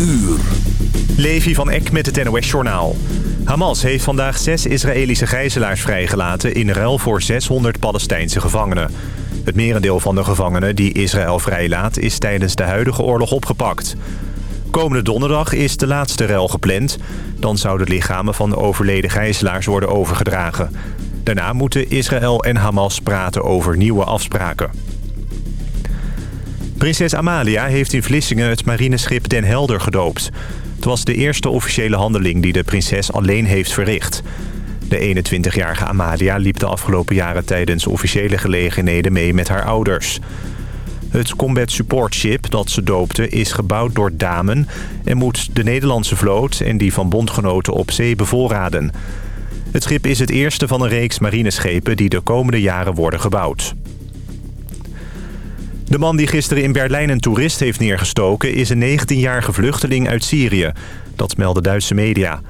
uur. Levi van Eck met het NOS-journaal. Hamas heeft vandaag zes Israëlische gijzelaars vrijgelaten... in ruil voor 600 Palestijnse gevangenen. Het merendeel van de gevangenen die Israël vrijlaat... is tijdens de huidige oorlog opgepakt. Komende donderdag is de laatste ruil gepland. Dan zouden lichamen van de overleden gijzelaars worden overgedragen. Daarna moeten Israël en Hamas praten over nieuwe afspraken. Prinses Amalia heeft in Vlissingen het marineschip Den Helder gedoopt. Het was de eerste officiële handeling die de prinses alleen heeft verricht. De 21-jarige Amalia liep de afgelopen jaren tijdens officiële gelegenheden mee met haar ouders. Het Combat Support Ship dat ze doopte is gebouwd door Damen... en moet de Nederlandse vloot en die van bondgenoten op zee bevoorraden. Het schip is het eerste van een reeks marineschepen die de komende jaren worden gebouwd. De man die gisteren in Berlijn een toerist heeft neergestoken... is een 19-jarige vluchteling uit Syrië. Dat melden Duitse media.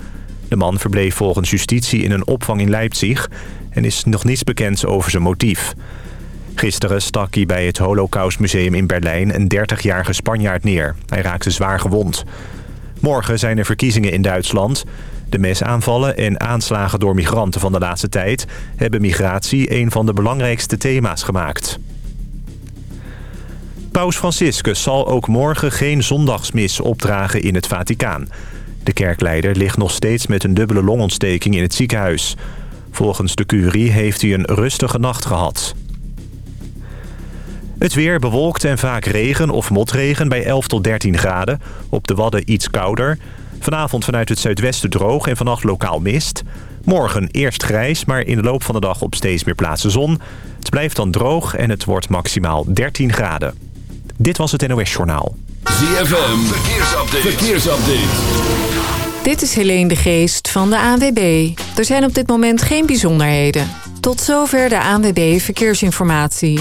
De man verbleef volgens justitie in een opvang in Leipzig... en is nog niets bekend over zijn motief. Gisteren stak hij bij het Holocaustmuseum in Berlijn... een 30-jarige Spanjaard neer. Hij raakte zwaar gewond. Morgen zijn er verkiezingen in Duitsland. De mesaanvallen en aanslagen door migranten van de laatste tijd... hebben migratie een van de belangrijkste thema's gemaakt. Paus Franciscus zal ook morgen geen zondagsmis opdragen in het Vaticaan. De kerkleider ligt nog steeds met een dubbele longontsteking in het ziekenhuis. Volgens de curie heeft hij een rustige nacht gehad. Het weer bewolkt en vaak regen of motregen bij 11 tot 13 graden. Op de Wadden iets kouder. Vanavond vanuit het zuidwesten droog en vannacht lokaal mist. Morgen eerst grijs, maar in de loop van de dag op steeds meer plaatsen zon. Het blijft dan droog en het wordt maximaal 13 graden. Dit was het NOS Journaal. ZFM, verkeersupdate. verkeersupdate. Dit is Helene de Geest van de ANWB. Er zijn op dit moment geen bijzonderheden. Tot zover de ANWB Verkeersinformatie.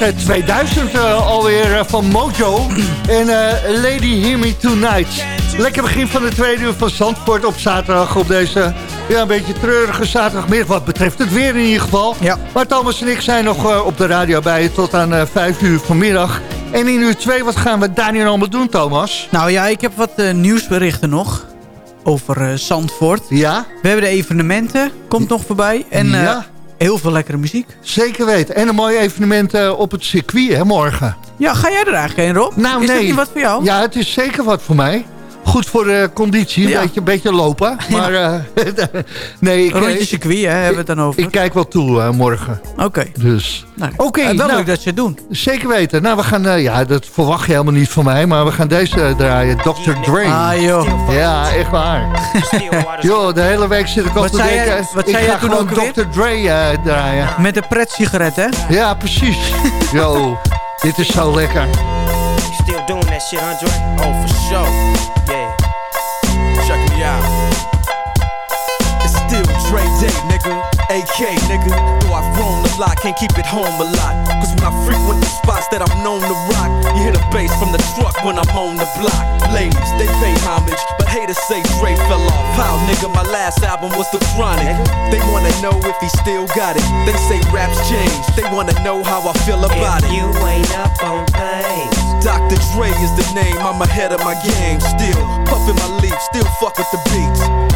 Uit 2000 uh, alweer van Mojo. En Lady Hear Me Tonight. Lekker begin van de tweede uur van Zandvoort op zaterdag op deze ja, een beetje treurige zaterdagmiddag. Wat betreft het weer in ieder geval. Ja. Maar Thomas en ik zijn nog op de radio bij je tot aan 5 uur vanmiddag. En in uur 2, wat gaan we daar nu allemaal doen Thomas? Nou ja, ik heb wat nieuwsberichten nog over Zandvoort. Ja? We hebben de evenementen, komt nog voorbij. En ja heel veel lekkere muziek. Zeker weten. En een mooi evenement uh, op het circuit, hè, morgen. Ja, ga jij er eigenlijk heen, Rob? Nou, is nee. dat niet wat voor jou? Ja, het is zeker wat voor mij goed voor de conditie. Een, ja. beetje, een beetje lopen. Maar ja. uh, nee, ik, Rondje circuit, hè, hebben we het dan over. Ik kijk wel toe uh, morgen. Oké. Okay. Dus. Nou, Oké. Okay, wel nou, leuk dat ze het doen. Zeker weten. Nou, we gaan, uh, ja, dat verwacht je helemaal niet van mij. Maar we gaan deze draaien. Dr. Dre. Ah, joh. Ja, echt waar. joh, de hele week zit ik al te denken. Je, wat ik zei ga gewoon Dr. Dre draaien. Met een pret-sigaret, hè? Ja, precies. Yo, dit is zo lekker. That shit, Andre? Oh, for sure. Yeah. Check me out. It's still Dre Day, nigga. AK, nigga. Though I've grown a lot, can't keep it home a lot. Cause when I frequent the spots that I'm known to rock, you hear the bass from the truck when I'm on the block. Ladies, they pay homage, but haters say Dre fell off. How, nigga, my last album was The Chronic. They wanna know if he still got it. They say raps change, they wanna know how I feel about if it. you ain't up on things. Dr. Dre is the name, I'm ahead of my game. Still puffin' my leaf, still fuck with the beats.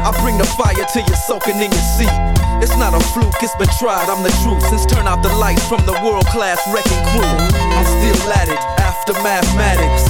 I bring the fire till you're soaking in your seat. It's not a fluke, it's been tried, I'm the truth. Since turn out the lights from the world class wrecking crew, I'm still at it after mathematics.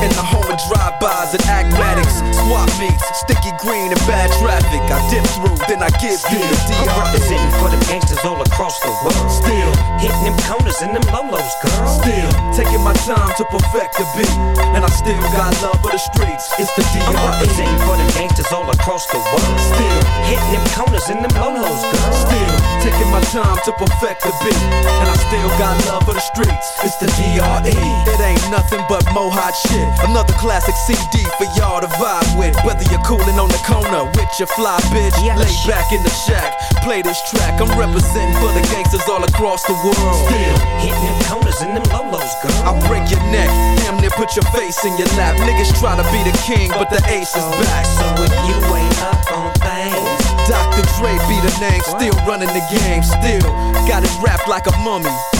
In the home of drive-bys and acmatics, swap meets, sticky green and bad traffic. I dip through, then I give you the I'm DR. representing for the gangsters all across the world. Still hitting them corners and them lolos, girl. Still taking my time to perfect the beat, and I still got love for the streets. It's the I'm DR. representing for them gangsters all across the world. Still hitting them corners and them lolos, girl. Still taking my time to perfect the beat, and I still got love for the streets. It's the DRE. It ain't nothing but mohawk shit. Another classic CD for y'all to vibe with. Whether you're cooling on the corner with your fly bitch, Yeah, lay shit. back in the shack, play this track. I'm representing for the gangsters all across the world. Still. hitting them corners and them lolos, girl. I break your neck, damn near put your face in your lap. Niggas try to be the king, but the ace is back. So if you ain't up on things, Dr. Dre be the name, still running the game, still got it wrapped like a mummy.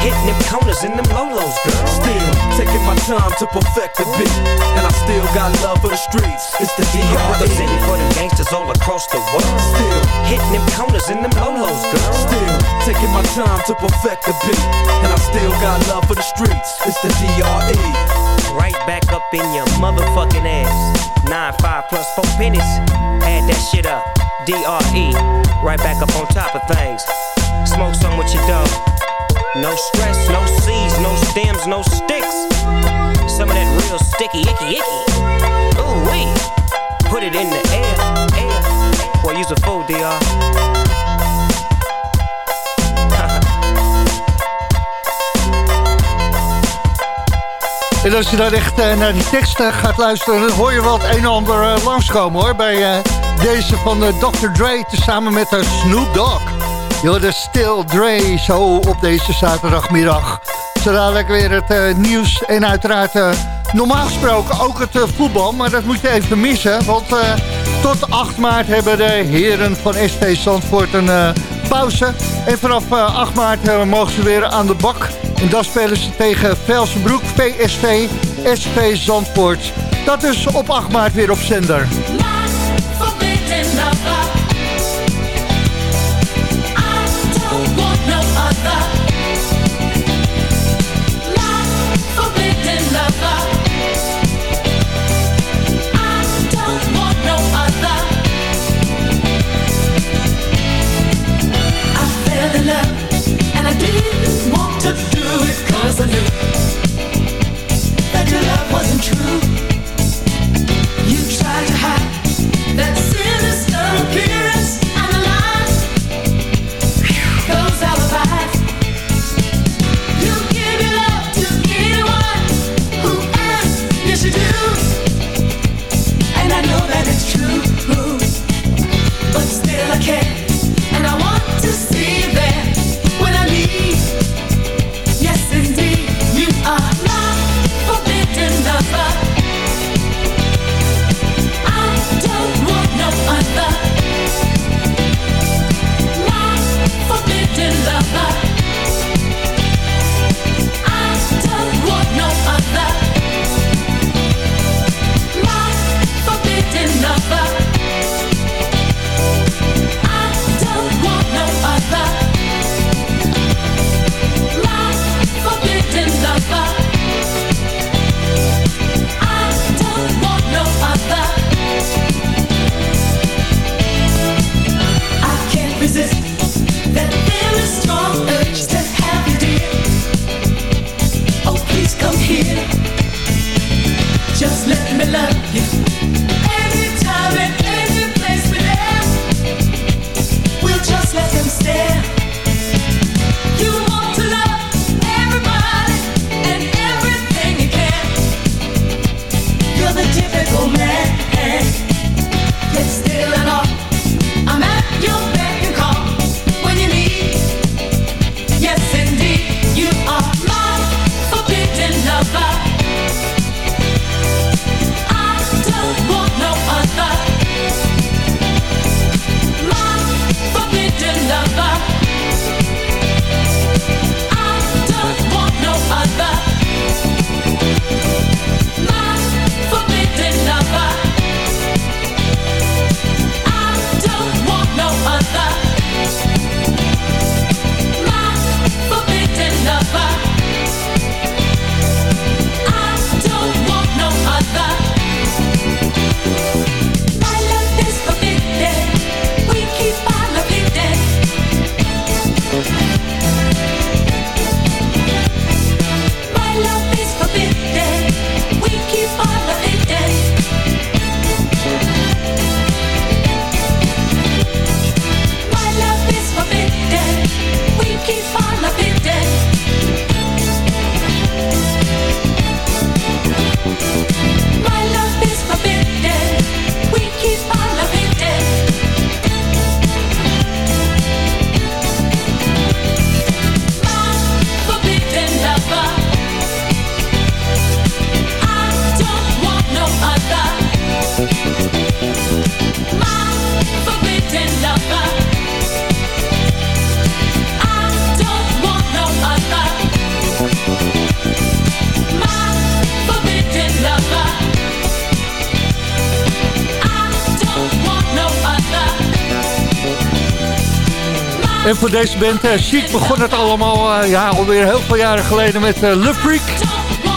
hitting them corners and them lolos, girl. Still taking my time to perfect the beat, and I still got love for the streets. It's the DR. Representing for the gangsters all across the world. Still hitting them corners and them lolos, girl. Still taking my time to perfect the beat, and I still got love for the streets. It's the DRE. Right back up in your motherfucking ass. Nine five plus four pennies. Add that shit up. DRE. Right back up on top of things. Smoke some with your dog. No stress, no seeds, no stems, no sticks. Some of that real sticky icky icky. Ooh wee. Put it in the air, air. Boy, use a fool, DR. En als je dan echt uh, naar die teksten gaat luisteren... dan hoor je wel het een en ander uh, langskomen hoor. Bij deze van Dr. Dre samen met Snoop Dogg. De Still Dre zo op deze zaterdagmiddag. Zo dadelijk weer het nieuws en uiteraard normaal gesproken ook het voetbal. Maar dat moet je even missen. Want tot 8 maart hebben de heren van SV Zandvoort een pauze. En vanaf 8 maart mogen ze weer aan de bak... En dan spelen ze tegen Velsenbroek, PSV, SV Zandvoort. Dat is op 8 maart weer op zender. True. Voor deze band uh, Chic begon het allemaal uh, ja, alweer heel veel jaren geleden met uh, Love Freak.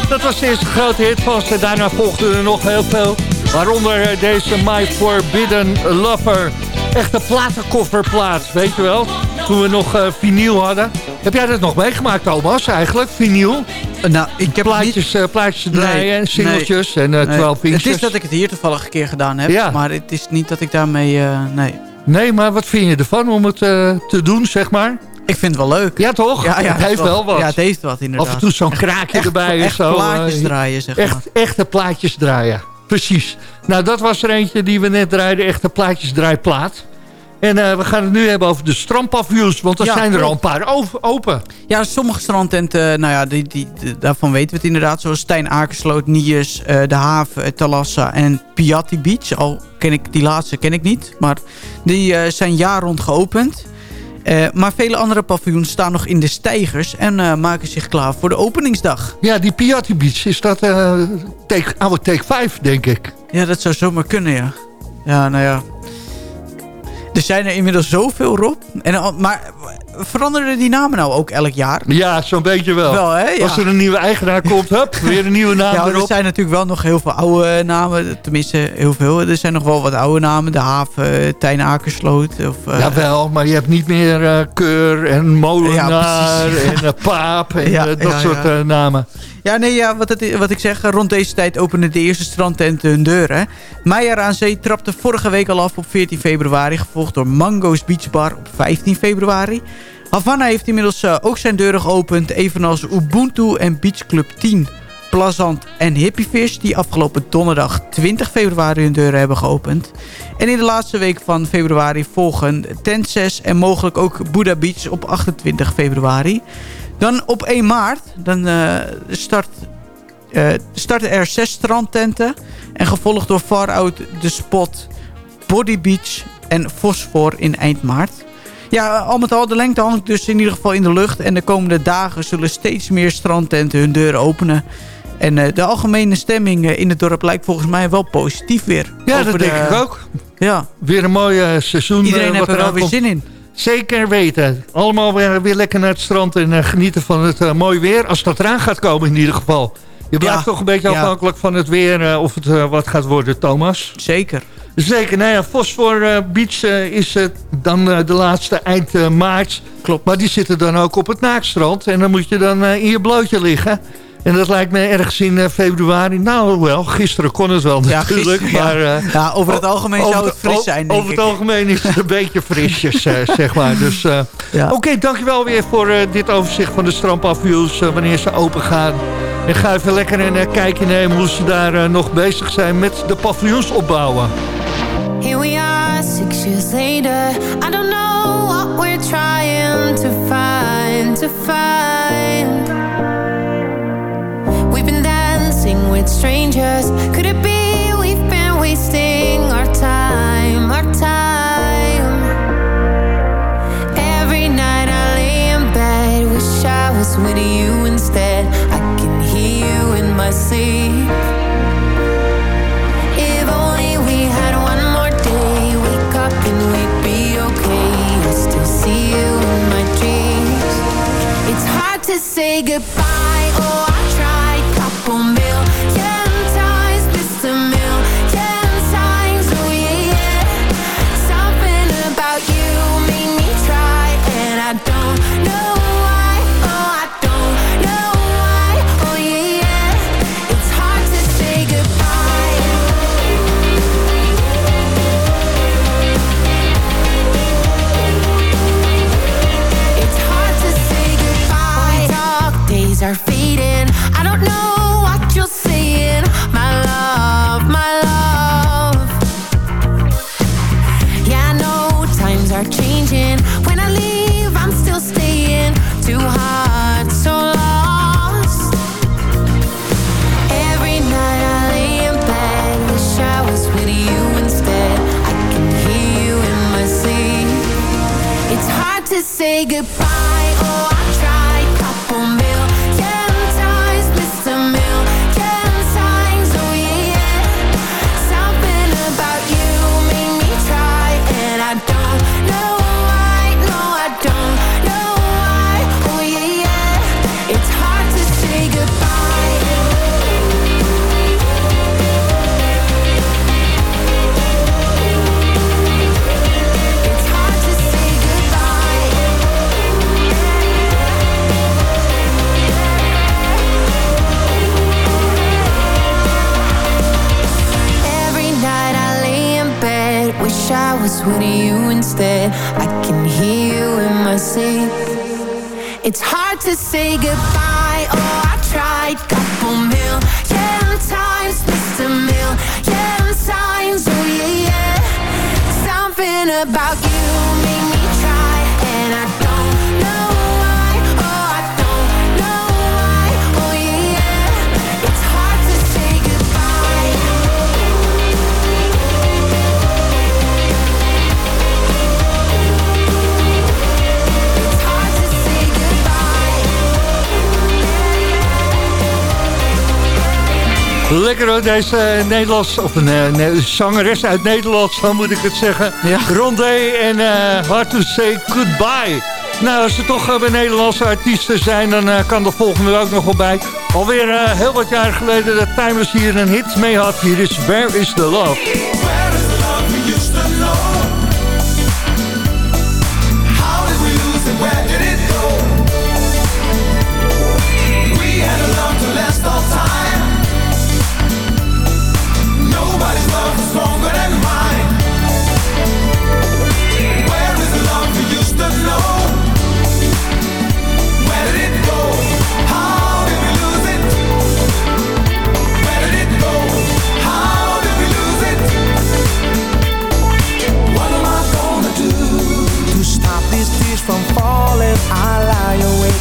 Dat was de eerste grote hit van ze. Daarna volgden er nog heel veel. Waaronder deze My Forbidden Lover. Echte platenkofferplaat, weet je wel. Toen we nog vinyl hadden. Heb jij dat nog meegemaakt, Thomas, eigenlijk? Vinyl? Nou, ik heb plaatjes, niet... plaatjes draaien en singeltjes en uh, 12 nee. Het is dat ik het hier toevallig een keer gedaan heb. Ja. Maar het is niet dat ik daarmee... nee. Nee, maar wat vind je ervan om het uh, te doen, zeg maar? Ik vind het wel leuk. Ja, toch? Ja, ja het heeft wel wat. Ja, het heeft wat, inderdaad. Af en toe zo'n kraakje erbij. Echt zo, plaatjes uh, draaien, zeg maar. Echt, echte plaatjes draaien. Precies. Nou, dat was er eentje die we net draaiden. Echte plaatjes draaiplaat. En uh, we gaan het nu hebben over de strandpavioens, want er ja, zijn er al een paar open. Ja, sommige strandtenten, nou ja, die, die, daarvan weten we het inderdaad. Zoals Stijn Akersloot, Niers, uh, De Haven, Talassa en Piatti Beach. Al ken ik die laatste ken ik niet, maar die uh, zijn jaar rond geopend. maar vele andere paviljoens staan nog in de stijgers en maken zich klaar voor de openingsdag. Ja, die Piatti Beach, is dat take, oude Take 5, denk ik? Ja, dat zou zomaar kunnen, ja. Ja, nou ja, er zijn er inmiddels zoveel, Rob. En, maar veranderen die namen nou ook elk jaar? Ja, zo'n beetje wel. wel hè? Ja. Als er een nieuwe eigenaar komt, hup, weer een nieuwe naam ja, erop. Er zijn natuurlijk wel nog heel veel oude namen. Tenminste, heel veel. Er zijn nog wel wat oude namen. De haven, Tijn Akersloot. Of, uh... Jawel, maar je hebt niet meer uh, Keur en Molenaar ja, en uh, Paap en dat soort namen. Ja, nee, ja, wat, het, wat ik zeg, rond deze tijd openen de eerste strandtenten hun deuren. Meijer aan Zee trapte vorige week al af op 14 februari, gevolgd door Mango's Beach Bar op 15 februari. Havana heeft inmiddels uh, ook zijn deuren geopend, evenals Ubuntu en Beach Club 10. Plazant en Hippiefish die afgelopen donderdag 20 februari hun deuren hebben geopend. En in de laatste week van februari volgen Tent 6 en mogelijk ook Buddha Beach op 28 februari. Dan op 1 maart dan, uh, start, uh, starten er zes strandtenten. En gevolgd door Far Out, The Spot, Body Beach en Fosfor in eind maart. Ja, al met al, de lengte hangt dus in ieder geval in de lucht. En de komende dagen zullen steeds meer strandtenten hun deuren openen. En uh, de algemene stemming in het dorp lijkt volgens mij wel positief weer. Ja, dat denk ik ook. Ja. Weer een mooi seizoen. Iedereen heeft er wel weer zin in. Zeker weten. Allemaal weer, weer lekker naar het strand en uh, genieten van het uh, mooie weer. Als dat eraan gaat komen in ieder geval. Je blijft ja, toch een beetje afhankelijk van het weer uh, of het wat gaat worden, Thomas. Zeker. Zeker. Nou ja, Fosfor Beach is dan de laatste eind maart. Klopt. Maar die zitten dan ook op het naakstrand. En dan moet je dan in je blootje liggen. En dat lijkt me ergens in uh, februari. Nou wel, gisteren kon het wel ja, natuurlijk. Gisteren, maar, ja. Uh, ja. over het algemeen zou het fris zijn, Over het algemeen is het een beetje frisjes, uh, zeg maar. Dus, ja. Oké, okay, dankjewel weer voor dit overzicht van de strandpavioens. wanneer ze open gaan. En ga even lekker een kijkje nemen hoe ze daar nog bezig zijn met de paviljoens opbouwen. Here we are, six years later. I don't know what we're trying to find, to find. Strangers? Could it be we've been wasting our time, our time? Every night I lay in bed Wish I was with you instead. I can hear you in my sleep. If only we had one more day Wake up and we'd be okay. Still see you in my dreams. It's hard to say goodbye, oh I tried couple are Lekker hoor, deze eh, Nederlands, of een eh, ne- zangeres uit Nederland, dan moet ik het zeggen. Ja. Rondé en eh Hard to Say Goodbye. Nou, als er toch eh, bij Nederlandse artiesten zijn, dan kan de volgende er ook nog wel bij. Alweer heel wat jaar geleden dat Timeless hier een hit mee had. Hier is. Where is the love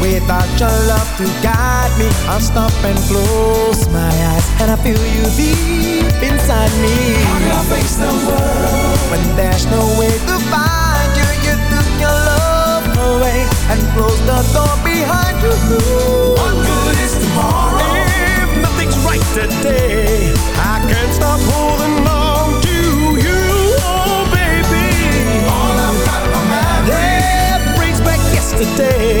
Without your love to guide me, I'll stop and close my eyes, and I feel you deep inside me. Can I face the world when there's no way to find you? You took your love away and closed the door behind you. What good is tomorrow if nothing's right today? I can't stop holding on to you, oh baby. All I've got are memories brings back yesterday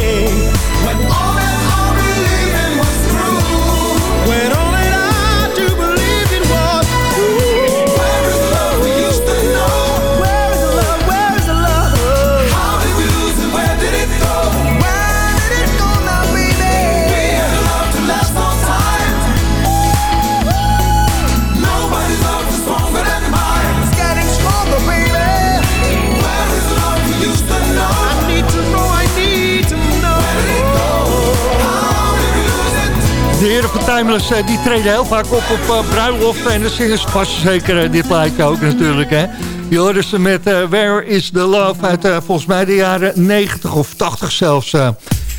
Timeless eh, die treden heel vaak op op uh, bruiloften. En zingen ze vast zeker eh, dit plaatje ook natuurlijk. Hè. Je hoorde ze met eh, Where is the Love uit eh, volgens mij de jaren 90 of 80 zelfs. eh.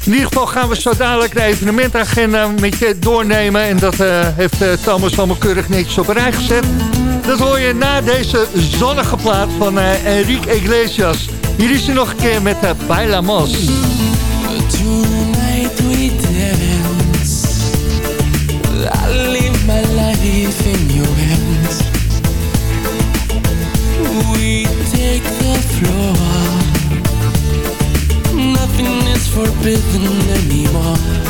In ieder geval gaan we zo dadelijk de evenementagenda met je doornemen. En dat eh, heeft eh, Thomas allemaal keurig netjes op een rij gezet. Dat hoor je na deze zonnige plaat van eh, Enrique Iglesias. Hier is hij nog een keer met Bailamos. Forbidden anymore.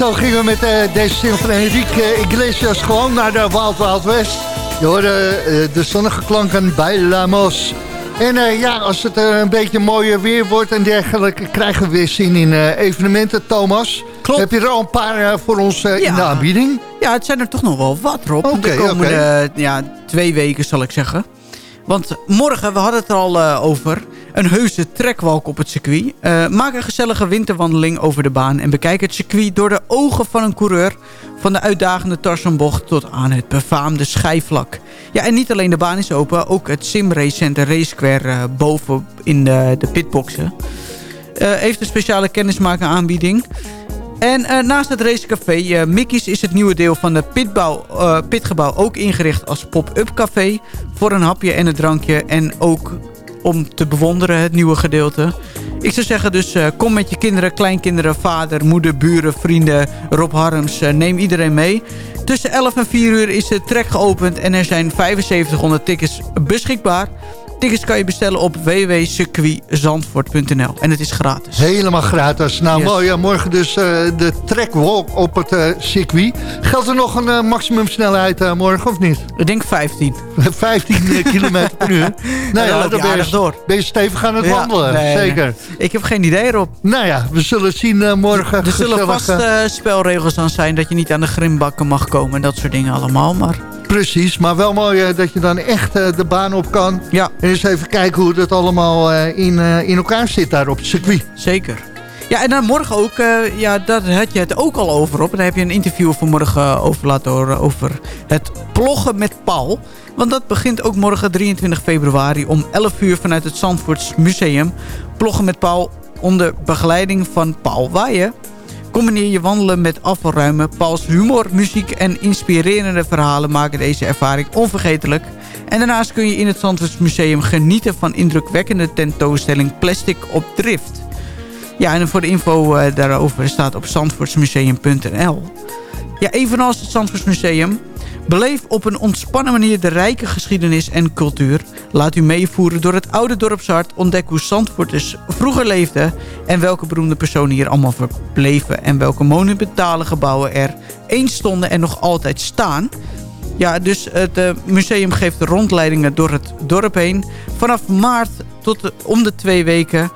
Zo gingen we met eh, deze single van Enrique Iglesias gewoon naar de Wild Wild West. Je hoorde eh, de zonnige klanken bij Lamos. En eh, ja, als het een beetje mooier weer wordt en dergelijke... krijgen we weer zin in evenementen, Thomas. Klopt. Heb je er al een paar voor ons in de aanbieding? Ja, het zijn er toch nog wel wat, Rob. Oké, de komende ja, twee weken, zal ik zeggen. Want morgen, we hadden het er al over... een heuse trekwalk op het circuit. Eh, maak een gezellige winterwandeling over de baan... en bekijk het circuit door de ogen van een coureur... van de uitdagende Tarzanbocht tot aan het befaamde schijfvlak. Ja, en niet alleen de baan is open... ook het simrace center Race Square eh, boven in de, de pitboxen... eh, heeft een speciale kennismaking aanbieding... En naast het racecafé Mickey's is het nieuwe deel van eh, pitgebouw ook ingericht als pop-up café. Voor een hapje en een drankje en ook om te bewonderen het nieuwe gedeelte. Ik zou zeggen dus eh, kom met je kinderen, kleinkinderen, vader, moeder, buren, vrienden, Rob Harms. eh, neem iedereen mee. Tussen 11 en 4 uur is de trek geopend en er zijn 7500 tickets beschikbaar. Tickets kan je bestellen op www.circuitzandvoort.nl en het is gratis. Helemaal gratis. Nou, Yes. mooi. Ja, morgen dus eh, de trackwalk op het eh, circuit. Geldt er nog een eh, maximumsnelheid morgen of niet? Ik denk 15. 15 kilometer per uur. Nou ja, dan ben je, door. ben je stevig aan het Ja, wandelen. nee, Zeker. nee. Ik heb geen idee erop. Nou ja, we zullen het zien morgen. Er zullen vast spelregels aan zijn dat je niet aan de grimbakken mag komen en dat soort dingen allemaal. Maar Precies, maar wel mooi eh, dat je dan echt eh, de baan op kan. Ja. En eens even kijken hoe dat allemaal eh, in, in elkaar zit daar op het circuit. zeker. Ja, en dan morgen ook, ja, daar had je het ook al over op. En daar heb je een interview vanmorgen uh, over laten horen over het ploggen met Paul. Want dat begint ook morgen 23 februari om 11 uur vanuit het Zandvoorts Museum. Ploggen met Paul onder begeleiding van Paul Waaien. Combineer je wandelen met afvalruimen. Pauls humor, muziek en inspirerende verhalen maken deze ervaring onvergetelijk. En daarnaast kun je in het Zandvoorts Museum genieten van indrukwekkende tentoonstelling Plastic op Drift. Ja, en voor de info uh, daarover staat op zandvoortsmuseum.nl. Ja, evenals het Zandvoortsmuseum. Beleef op een ontspannen manier de rijke geschiedenis en cultuur. Laat u meevoeren door het oude dorpshart. Ontdek hoe Zandvoorters vroeger leefden. En welke beroemde personen hier allemaal verbleven. En welke monumentale gebouwen er eens stonden en nog altijd staan. Ja, dus het uh, museum geeft rondleidingen door het dorp heen. Vanaf maart tot om de twee weken...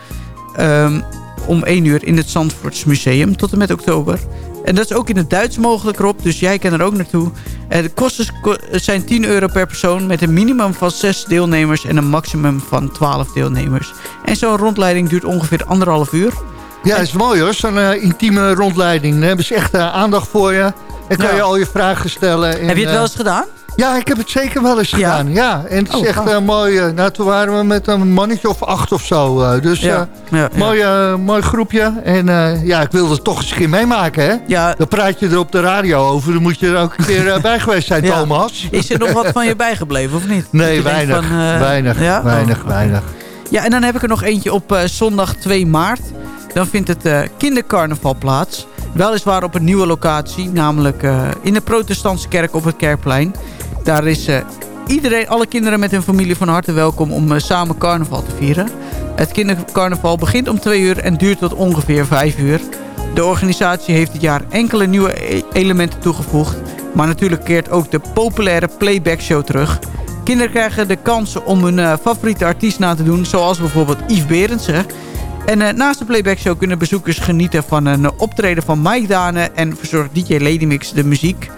Um, om 1 uur in het Zandvoorts Museum tot en met oktober. En dat is ook in het Duits mogelijk, Rob. Dus jij kan er ook naartoe. De kosten zijn 10 euro per persoon... met een minimum van 6 deelnemers... en een maximum van 12 deelnemers. En zo'n rondleiding duurt ongeveer anderhalf uur. Ja, dat is mooi hoor. Zo'n uh, intieme rondleiding. Daar hebben ze echt uh, aandacht voor je. En kan ja. je al je vragen stellen. En, Heb je het wel eens gedaan? Ja, ik heb het zeker wel eens gedaan. Ja, en het is Oh, echt uh, mooi. uh, nou, toen waren we met een mannetje of acht of zo. uh, dus Ja, ja. Mooi, mooi groepje. En ja, ik wilde het toch eens een keer meemaken, hè? Ja. Dan praat je er op de radio over. Dan moet je er ook een keer bij geweest zijn. Thomas. Is er nog wat van je bijgebleven, of niet? Nee, weinig. van, eh, weinig, weinig, Oh. weinig. Ja, en dan heb ik er nog eentje op eh, zondag 2 maart. Dan vindt het eh, kindercarnaval plaats. Weliswaar op een nieuwe locatie, namelijk eh, in de protestantse kerk op het Kerkplein. Daar is eh, iedereen, alle kinderen met hun familie van harte welkom om eh, samen carnaval te vieren. Het kindercarnaval begint om 2 uur en duurt tot ongeveer 5 uur. De organisatie heeft dit jaar enkele nieuwe e- elementen toegevoegd. Maar natuurlijk keert ook de populaire playback show terug. Kinderen krijgen de kans om hun eh, favoriete artiest na te doen, zoals bijvoorbeeld Yves Berendsen. En naast de playback show kunnen bezoekers genieten van een optreden van Mike Dane en verzorgt DJ Ladymix de muziek.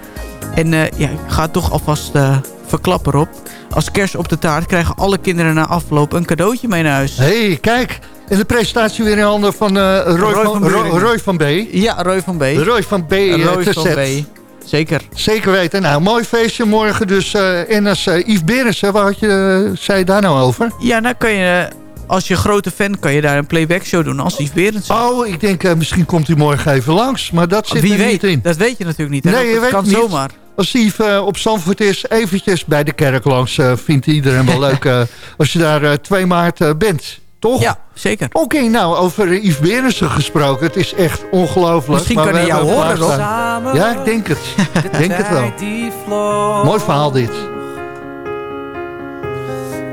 En eh, ja, ik ga het toch alvast eh verklappen op. Als kerst op de taart krijgen alle kinderen na afloop een cadeautje mee naar huis. Hé, hey, kijk. En de presentatie weer in handen van uh, Roy, Roy van, van Roy, van B. Ja, Roy van B. Roy van B. Roy uh, van. B. Zeker. Zeker weten. Nou, mooi feestje morgen dus. Uh, en als uh, Yves Berensen, waar had je, uh, zei je daar nou over? Ja, nou kan je, als je grote fan, kan je daar een playback show doen als Yves Berendsen. Oh, ik denk uh, misschien komt hij morgen even langs. Maar dat zit Wie er weet, niet in. dat weet je natuurlijk niet. Hè? Nee, dat je weet kan niet. zomaar. Als Yves uh, op Zandvoort is, eventjes bij de kerk langs. Uh, vindt iedereen wel leuk uh, als je daar uh, 2 maart uh, bent. Toch? Ja, zeker. Oké, okay, nou, over Yves Berensen gesproken. Het is echt ongelooflijk. Misschien kan hij jou horen. Ja, ik denk het. ik denk het wel. Mooi verhaal dit.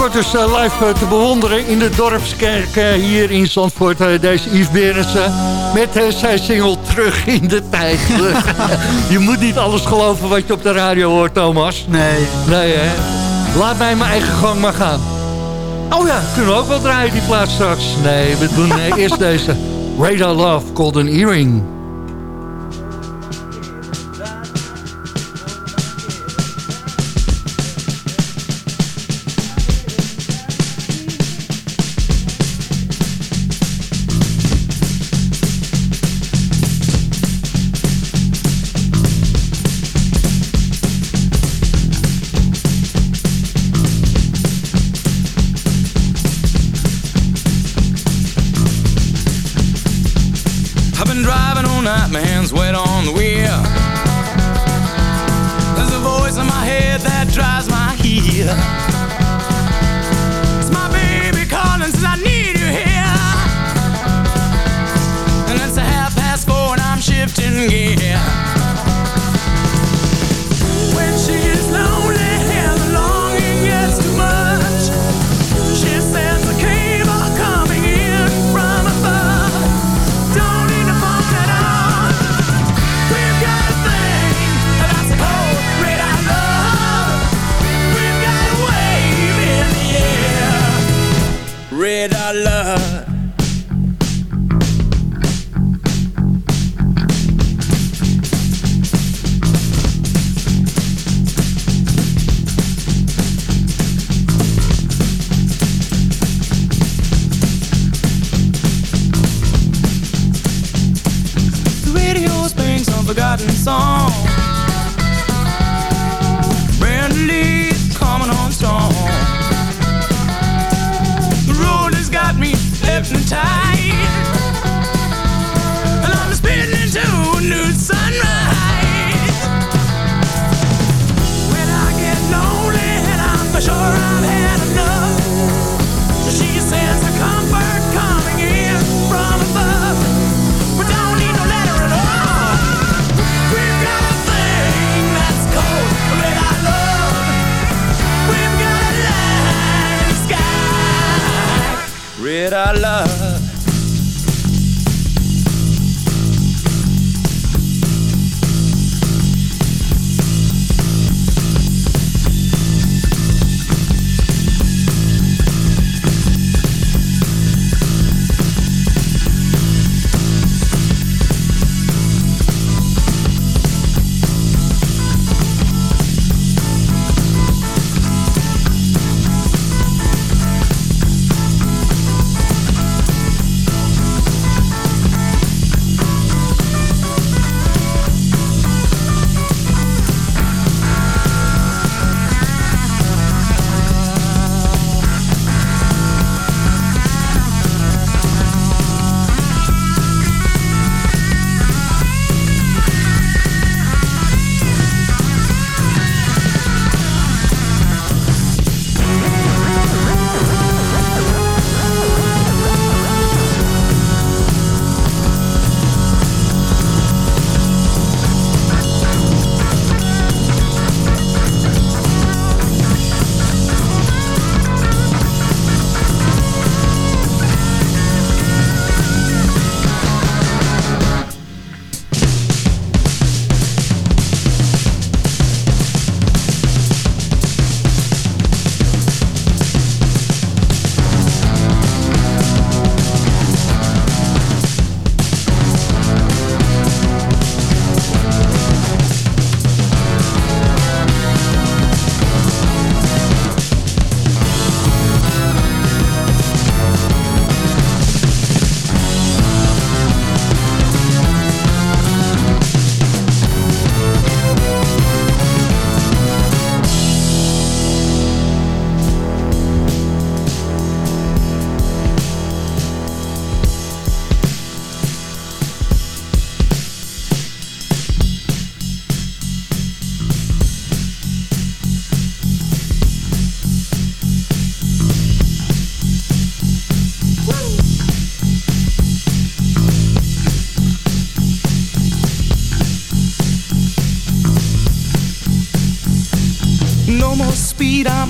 binnenkort dus eh, live eh, te bewonderen in de Dorpskerk eh, hier in Zandvoort. Deze Yves Berensen met zijn single Terug in de Tijd. je moet niet alles geloven wat je op de radio hoort, Thomas. Nee. Nee, hè? Laat mij mijn eigen gang maar gaan. Oh ja, kunnen we ook wel draaien die plaats straks. Nee, we doen eerst deze. Radar Love, Golden Earring. ja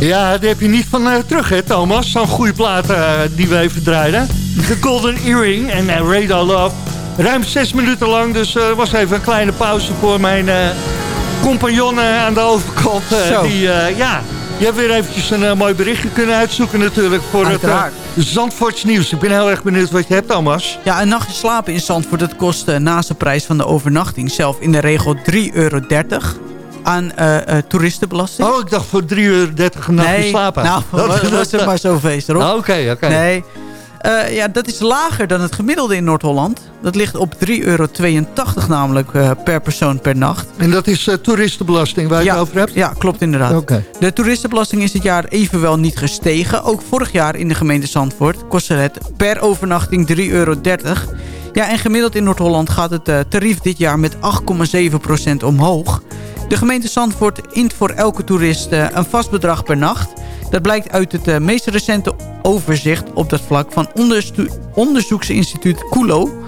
Ja, die heb je niet van eh, terug, hè, Thomas? Zo'n goede plaat eh, die we even draaiden. De Golden Earring en eh, Radar Love. Ruim zes minuten lang, dus er was even een kleine pauze voor mijn compagnon aan de overkant. die, ja, je hebt weer eventjes een mooi berichtje kunnen uitzoeken natuurlijk voor Uiteraard. het uh, Zandvoorts nieuws. Ik ben heel erg benieuwd wat je hebt, Thomas. Ja, een nachtje slapen in Zandvoort, dat kost naast de prijs van de overnachting zelf in de regel 3,30 euro aan eh, eh, toeristenbelasting. Oh, ik dacht voor 3,30 uur een nachtje nee, slapen. nou, was, was het maar zo feest erop. Oh, Oké, oké. Nee, Eh, ja, dat is lager dan het gemiddelde in Noord-Holland. Dat ligt op 3,82 euro namelijk per persoon per nacht. En dat is toeristenbelasting waar je ja, het over hebt? Ja, klopt inderdaad. De toeristenbelasting is dit jaar evenwel niet gestegen. Ook vorig jaar in de gemeente Zandvoort kostte het per overnachting 3,30 euro. Ja, en gemiddeld in Noord-Holland gaat het tarief dit jaar met 8,7% omhoog. De gemeente Zandvoort int voor elke toerist eh, een vast bedrag per nacht. Dat blijkt uit het eh, meest recente overzicht op dat vlak van onderzoeksinstituut Kulo.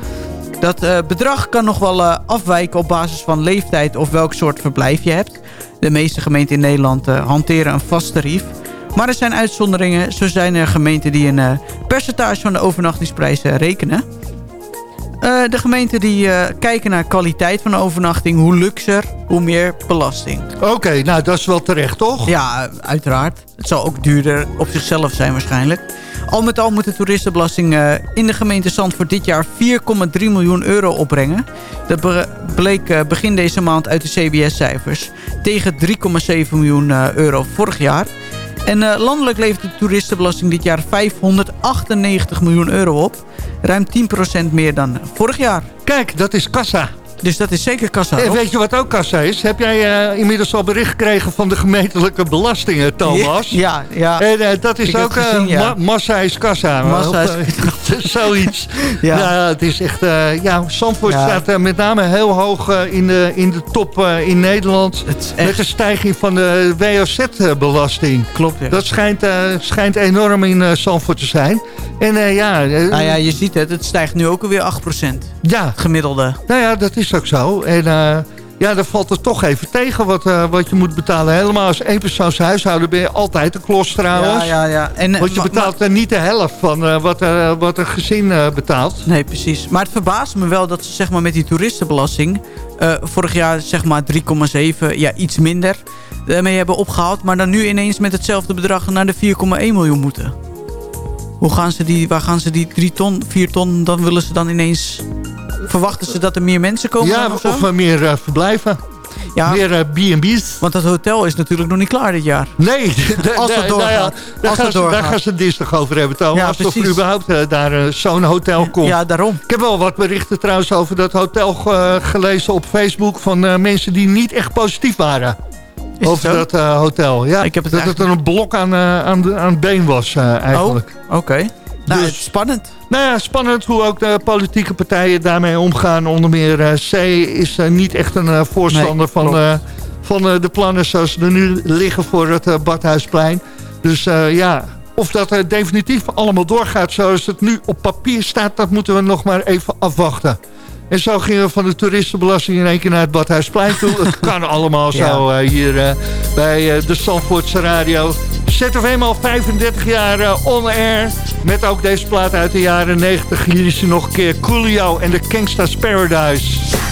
Dat eh, bedrag kan nog wel afwijken op basis van leeftijd of welk soort verblijf je hebt. De meeste gemeenten in Nederland hanteren een vast tarief. Maar er zijn uitzonderingen. Zo zijn er gemeenten die een percentage van de overnachtingsprijs eh, rekenen. Eh, de gemeenten die eh, kijken naar kwaliteit van overnachting. Hoe luxer, hoe meer belasting. Oké, nou dat is wel terecht, toch? Ja, uiteraard. Het zal ook duurder op zichzelf zijn waarschijnlijk. Al met al moet de toeristenbelasting eh, in de gemeente Zandvoort dit jaar 4,3 miljoen euro opbrengen. Dat be- bleek begin deze maand uit de CBS-cijfers. Tegen 3,7 miljoen euro vorig jaar. En eh, landelijk levert de toeristenbelasting dit jaar 598 miljoen euro op. Ruim 10% meer dan vorig jaar. Kijk, dat is kassa. Dus dat is zeker kassa. En weet je wat ook kassa is? Heb jij eh, inmiddels al bericht gekregen van de gemeentelijke belastingen, Thomas? Ja, ja. En eh, dat is Ik ook gezien, ja. ma- massa is kassa. Massa is- Zoiets. Ja. ja. het is echt... eh, ja, Zandvoort Ja. staat eh, met name heel hoog eh, in, de, in de top in Nederland. Echt- Met de stijging van de WOZ-belasting. Klopt, ja. Dat schijnt, schijnt enorm in Zandvoort te zijn. En ja, Nou ja, je ziet het. Het stijgt nu ook alweer 8%. ja, gemiddelde. nou ja, dat is ook zo. En ja, dan valt het toch even tegen wat, eh, wat je moet betalen. Helemaal als eenpersoons huishouden ben je altijd een klos trouwens. Ja, ja, ja. En, eh, Want je betaalt er niet de helft van eh, wat, eh, wat een gezin betaalt. nee, precies. Maar het verbaast me wel dat ze zeg maar, met die toeristenbelasting... vorig jaar zeg maar 3,7, ja iets minder... daarmee hebben opgehaald. Maar dan nu ineens met hetzelfde bedrag naar de 4,1 miljoen moeten. Hoe gaan ze die, waar gaan ze die 3 ton, 4 ton... dan willen ze dan ineens... Verwachten ze dat er meer mensen komen ja, of eh, meer eh, verblijven. ja, Meer eh, B&B's. want dat hotel is natuurlijk nog niet klaar dit jaar. Nee, Als het nou doorgaat. daar, gaan ze, daar gaan ze dinsdag over hebben, Thomas. Ja, als er precies. überhaupt daar zo'n hotel komt. Ja, daarom. Ik heb wel wat berichten trouwens over dat hotel gelezen op Facebook... van mensen die niet echt positief waren. Is over dat hotel. Ja, Ik heb het dat het een blok aan, aan, de, aan het been was eigenlijk. Oh, oké. Nou, Dus- het spannend. Nou ja, spannend hoe ook de politieke partijen daarmee omgaan. Onder meer eh, C is eh, niet echt een eh, voorstander Nee, van, eh, van de plannen zoals ze er nu liggen voor het Badhuisplein. Dus ja, of dat definitief allemaal doorgaat zoals het nu op papier staat... dat moeten we nog maar even afwachten. En zo gingen we van de toeristenbelasting in één keer naar het Badhuisplein toe. Het kan allemaal zo eh, hier eh, bij eh, de Zandvoortse Radio. ZFM al 35 jaar eh, on air. Met ook deze plaat uit de jaren 90. Hier is hij nog een keer Coolio en de Gangsta's Paradise.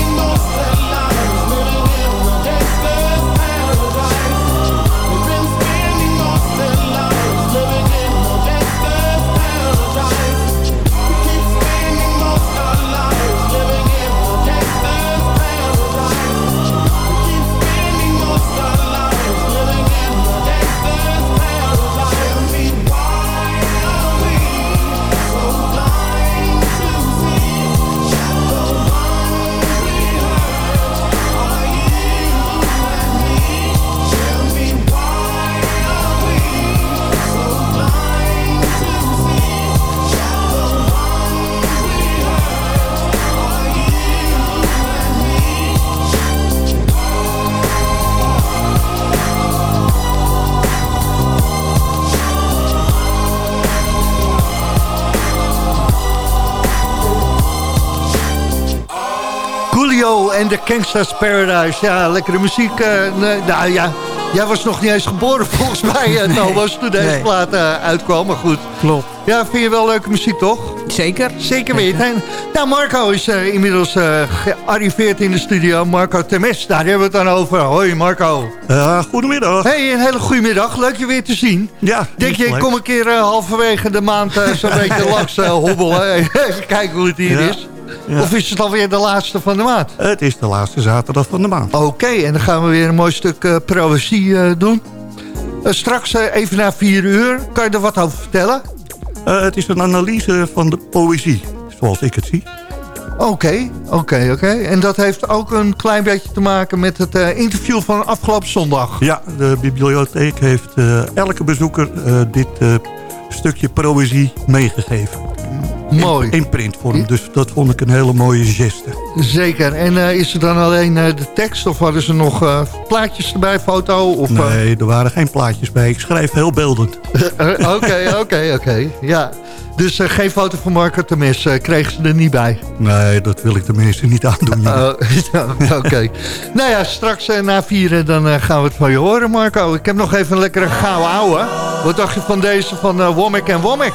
De Gangsta's Paradise. Ja, lekkere muziek. eh, nee, nou ja, jij was nog niet eens geboren volgens mij, eh, Thomas, toen deze Nee. plaat eh, uitkwam. Maar goed. Klopt. Ja, vind je wel leuke muziek, toch? Zeker. Zeker weten. Nou, Marco is inmiddels eh, gearriveerd in de studio. Marco Temes, daar hebben we het dan over. Hoi Marco. goedemiddag. Hey, een hele goede middag. Leuk je weer te zien. Ja. Denk je, ik kom een keer halverwege de maand zo'n beetje langs hobbelen. Even kijken hoe het hier Ja. is. Ja. Of is het alweer de laatste van de maand? Het is de laatste zaterdag van de maand. Oké, en dan gaan we weer een mooi stuk eh proëzie eh, doen. Eh, straks even na vier uur. Kan je er wat over vertellen? Het is een analyse van de poëzie, zoals ik het zie. Oké, oké, oké. En dat heeft ook een klein beetje te maken met het interview van afgelopen zondag. Ja, de bibliotheek heeft elke bezoeker dit stukje poëzie meegegeven. Mooi. In, in printvorm. Dus dat vond ik een hele mooie geste. Zeker. En eh, is er dan alleen eh, de tekst of hadden ze nog eh, plaatjes erbij, foto? Of? Nee, er waren geen plaatjes bij. Ik schrijf heel beeldend. Oké, oké, oké. Ja. Dus geen foto van Marco Temes kregen ze er niet bij. Nee, dat wil ik tenminste niet aandoen. Oh, Oké. nou ja, straks na vieren dan gaan we het van je horen, Marco. Ik heb nog even een lekkere gouden ouwe. Wat dacht je van deze van Womack en Womack?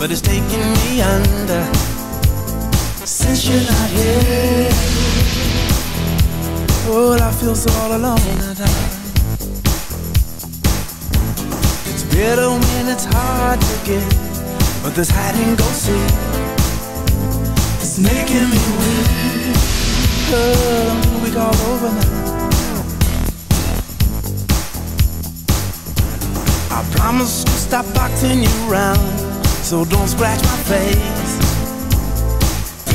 But it's taking me under. Since you're not here, oh, I feel so all alone at. It's bitter when it's hard to get, but this hide and go see. It's making me weak. Oh, week all over now. I promise to stop boxing you round, so don't scratch my face.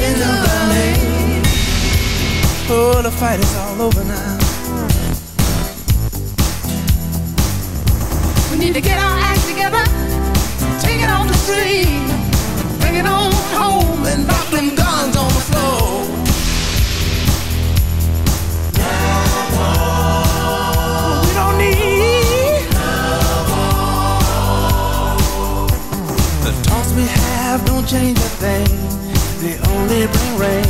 In the rain, oh, the fight is all over now. We need to get our act together, take it on the street, bring it on home and drop them guns change a thing, they only bring rain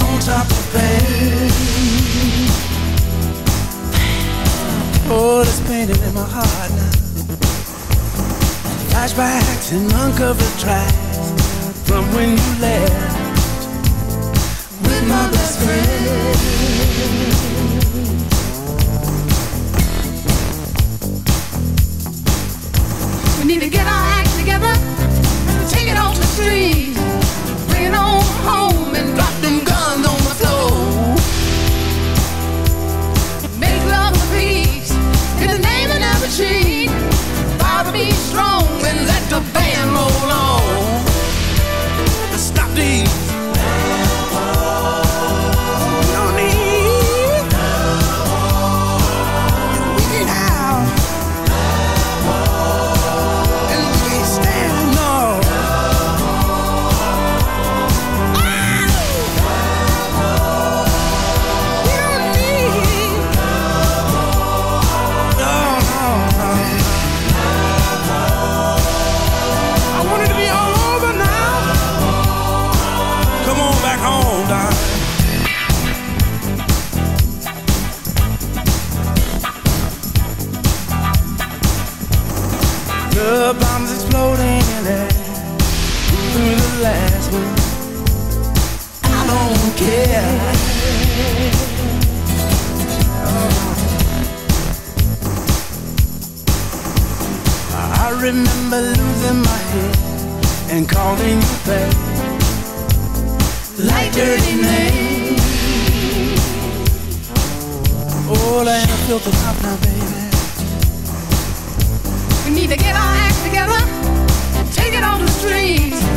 on top of pain. Oh, there's pain in my heart now. Flashbacks and uncovered tracks from when you left with my best friend. We need to get our street, remember losing my head and calling you back like dirty name. Oh, that ain't a filter now, baby. We need to get our act together, take it on the streets,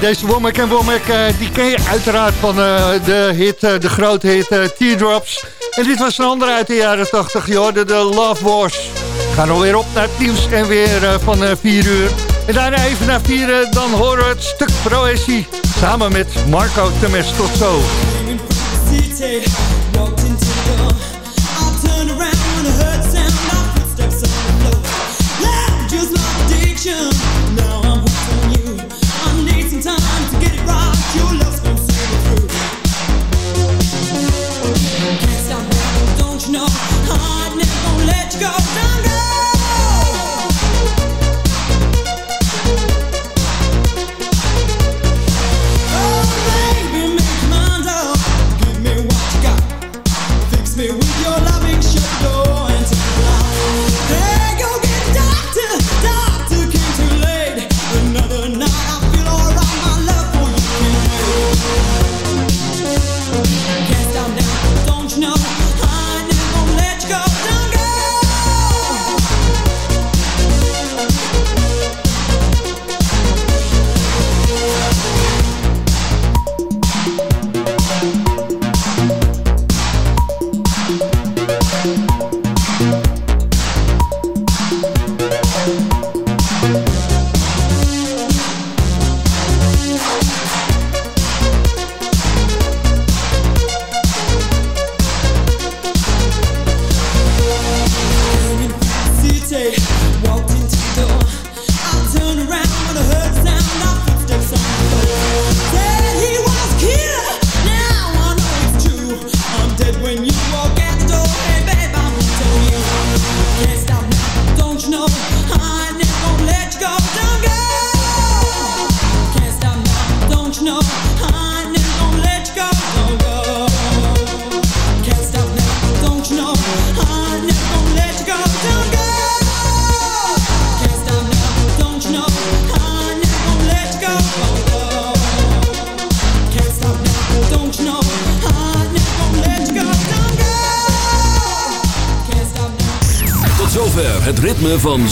Deze Womack en Womack, eh, die ken je uiteraard van eh, de hit, eh, de grote hit Teardrops. En dit was een andere uit de jaren 80, je hoorde de Love Wars. We gaan alweer op naar teams en weer van 4 uur. En daarna even naar 4, dan horen we het stuk proëzie. Samen met Marco Temes, tot zo.